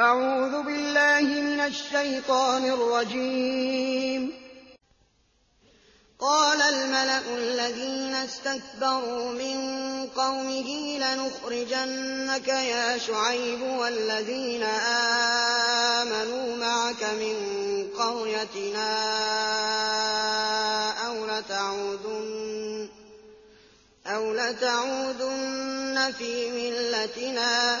أعوذ بالله من الشيطان الرجيم. قال الملأ الذين استكبروا من قومه لنخرجنك يا شعيب والذين آمنوا معك من قريتنا أو لتعودن, أو لتعودن في ملتنا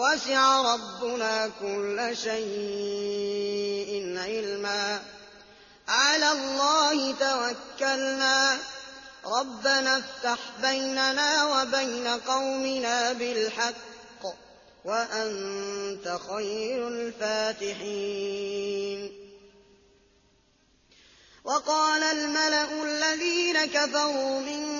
وسع ربنا كل شيء علما. على الله توكلنا. ربنا افتح بيننا وبين قومنا بالحق وأنت خير الفاتحين. وقال الملأ الذين كفروا من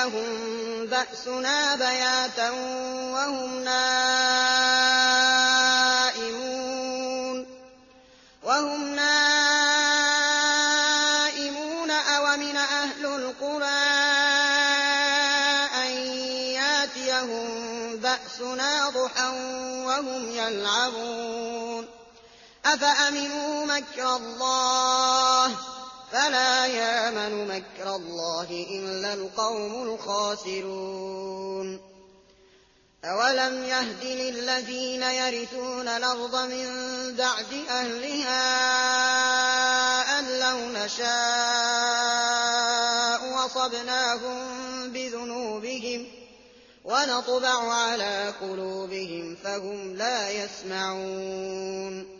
ياتيهم بأسنا بياتا وهم نائمون وهم نائمون أومن أهل القرى أن ياتيهم بأسنا ضحى وهم يلعبون أفأمنوا مكر الله فلا يامن مكر الله إلا القوم الخاسرون. أَوَلَمْ يَهْدِ لِلَّذِينَ يَرِثُونَ الْأَرْضَ مِن بَعْدِ أَهْلِهَا أَن لَّوْ نَشَاءُ أَصَبْنَاهُم بِذُنُوبِهِمْ وَنَطْبَعُ عَلَىٰ قُلُوبِهِمْ فَهُمْ لَا يَسْمَعُونَ.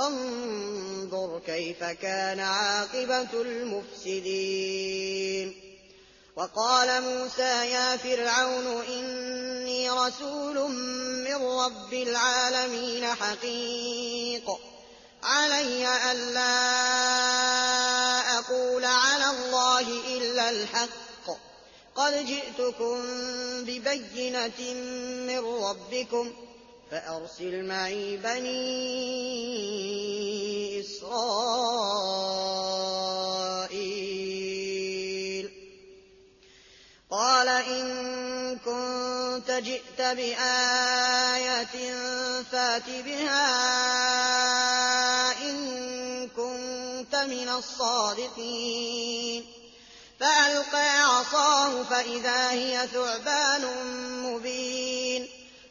فانظر كيف كان عاقبة المفسدين. وقال موسى يا فرعون إني رسول من رب العالمين حقيق. علي ألا أقول على الله إلا الحق. قد جئتكم ببينة من ربكم فأرسل معي بني إسرائيل. قال إن كنت جئت بآية فات بها إن كنت من الصادقين. فألقى عصاه فإذا هي ثعبان مبين.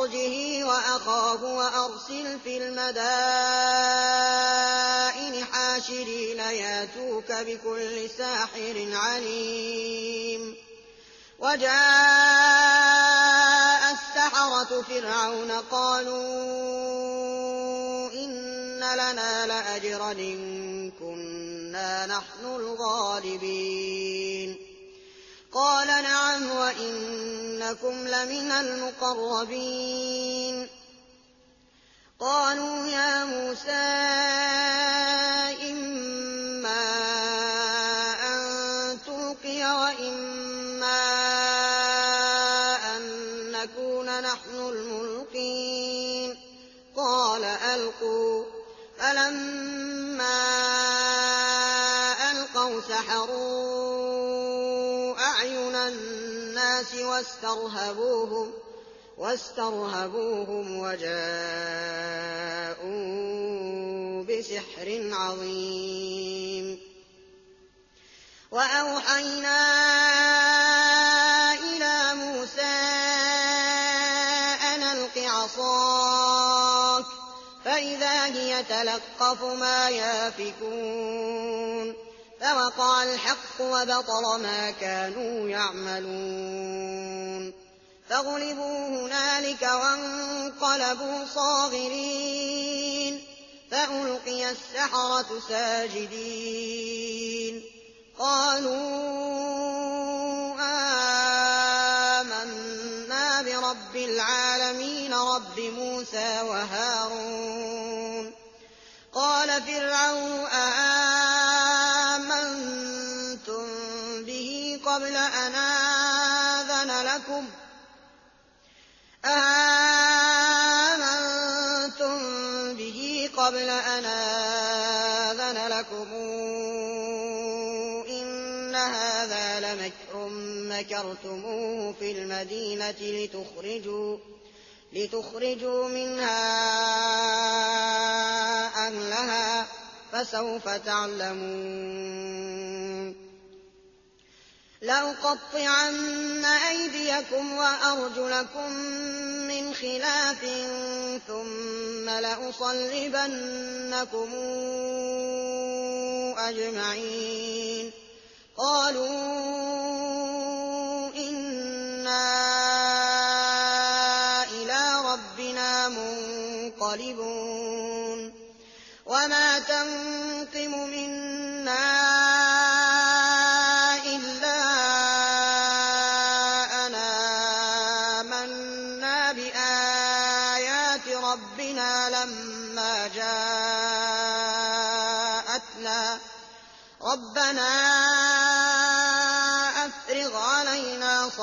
أرجه وأخاه وأرسل في المدائن حاشرين ياتوك بكل ساحر عليم. وجاء السحرة فرعون قالوا إن لنا لأجرا إن كنا نحن الغالبين. قال نعم وإنكم لمن المقربين. قالوا يا موسى إما واسترهبوهم واسترهبوهم وجاءوا بسحر عظيم. وأوحينا إلى موسى أن ألق عصاك فإذا هي تلقف ما يافكون. فوقع الحق وبطل ما كانوا يعملون. فغلبوا هنالك وانقلبوا صاغرين فألقي السحرة ساجدين قالوا آمنا برب العالمين رب موسى وهارون قال فرعون قبل أن آذن لكم. إن هذا لمكر مكرتموه في المدينة لتخرجوا لتخرجوا منها أهلها فسوف تعلمون. لأقطعن أيديكم وأرجلكم خلاف ثم لأصلبنكم أجمعين. قالوا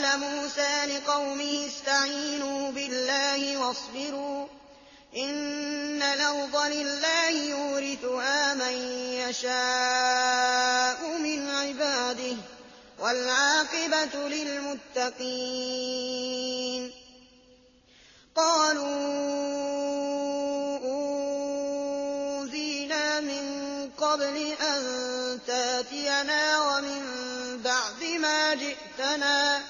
قال موسى لقومه استعينوا بالله واصبروا إن الأرض لله يورثها من يشاء من عباده والعاقبة للمتقين قالوا أوذينا من قبل أن تاتينا ومن بعد ما جئتنا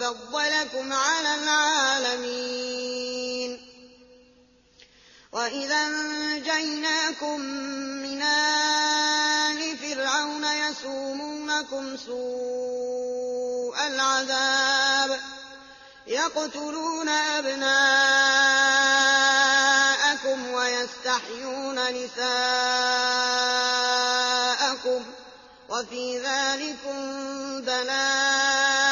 وهو فضلكم على العالمين. وإذا أنجيناكم من آل فرعون يسومونكم سوء العذاب يقتلون أبناءكم ويستحيون نساءكم وفي ذلكم بلاء.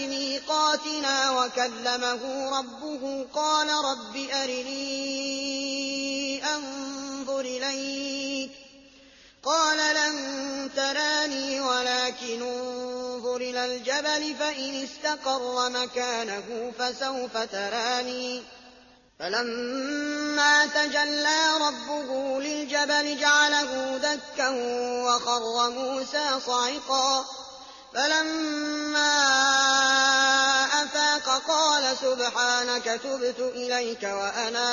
موسى لميقاتنا وكلمه ربه قال رب أرني أنظر إليك. قال لن تراني ولكن انظر إلى الجبل فإن استقر مكانه فسوف تراني. فلما تجلى ربه للجبل جعله دكا وخر موسى صعقا. فلما أفاق قال سبحانك تبت إليك وأنا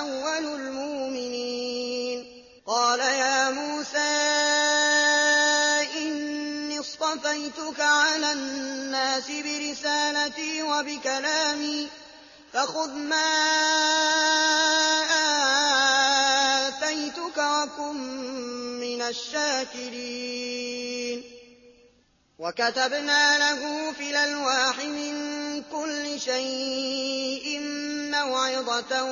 أول المؤمنين. قال يا موسى إني اصطفيتك على الناس برسالتي وبكلامي فخذ ما آتيتك وكن من الشاكرين. وكتبنا له في الألواح من كل شيء موعظة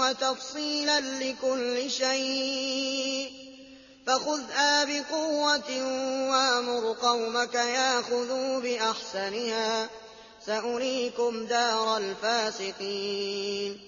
وتفصيلا لكل شيء. فخذها بقوة وأمر قومك يأخذوا بأحسنها. سأريكم دار الفاسقين.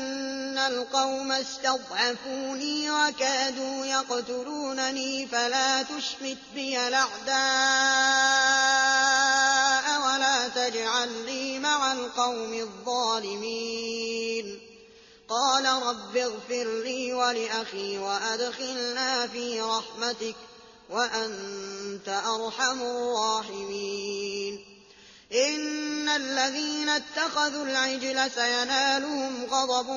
القوم استضعفوني وكادوا يقتلونني فلا تشمت بي الأعداء ولا تجعل لي مع القوم الظالمين. قال رب اغفر لي ولأخي وأدخلنا في رحمتك وأنت أرحم الراحمين. إن الذين اتخذوا العجل سينالهم غضب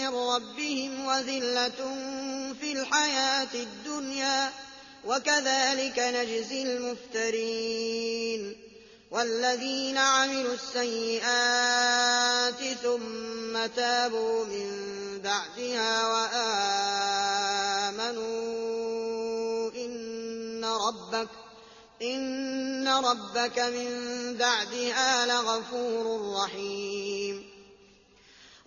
من ربهم وذلة في الحياة الدنيا وكذلك نجزي المفترين. والذين عملوا السيئات ثم تابوا من بعدها وآمنوا إن ربك إن ربك من بعدها لغفور رحيم.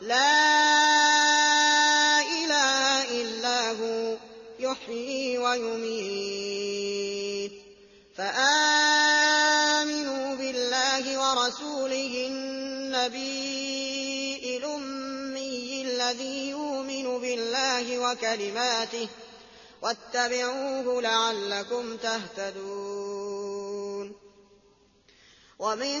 لا إله إلا هو يحيي ويميت. فآمنوا بالله ورسوله النبي الأمي الذي يؤمن بالله وكلماته واتبعوه لعلكم تهتدون. ومن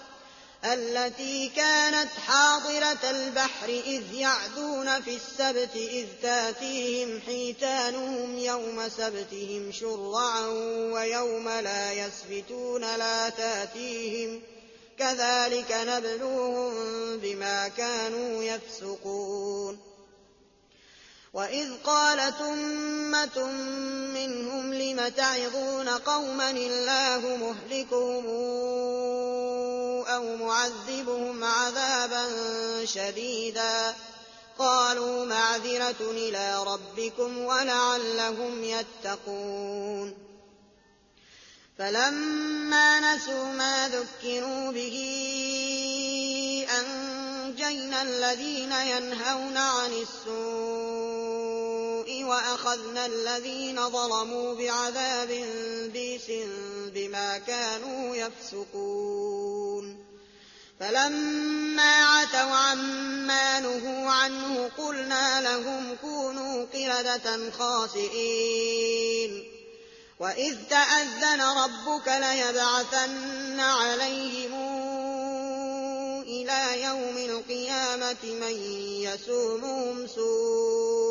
التي كانت حاضرة البحر إذ يعدون في السبت إذ تأتيهم حيتانهم يوم سبتهم شرعا ويوم لا يسبتون لا تأتيهم كذلك نبلوهم بما كانوا يفسقون. وإذ قالت أمة منهم لم تعظون قوما الله مهلكهم؟ أو معذبهم عذابا شديدا. قالوا معذرة إلى ربكم ولعلهم يتقون. فلما نسوا ما ذكروا به أنجينا الذين ينهون عن السوء وأخذنا الذين ظلموا بعذاب بيس بما كانوا يفسقون. فلما عتوا عما نهوا عنه قلنا لهم كونوا قردة خاسئين. وإذ تأذن ربك ليبعثن عليهم إلى يوم القيامة من يسومهم سوء.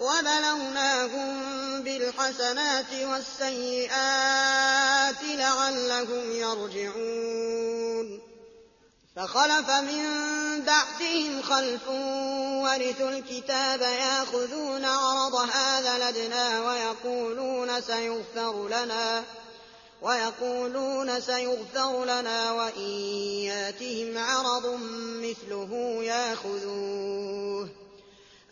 وبلوناهم بالحسنات والسيئات لعلهم يرجعون. فخلف من بعدهم خلف ورثوا الكتاب ياخذون عرض هذا لدنا ويقولون سيغفر لنا ويقولون سيغفر لنا وإن ياتهم عرض مثله ياخذوه.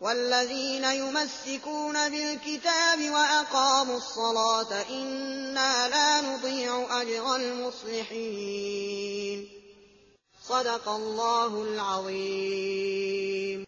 والذين يمسكون بالكتاب وأقاموا الصلاة إنا لا نضيع أجر المصلحين. صدق الله العظيم.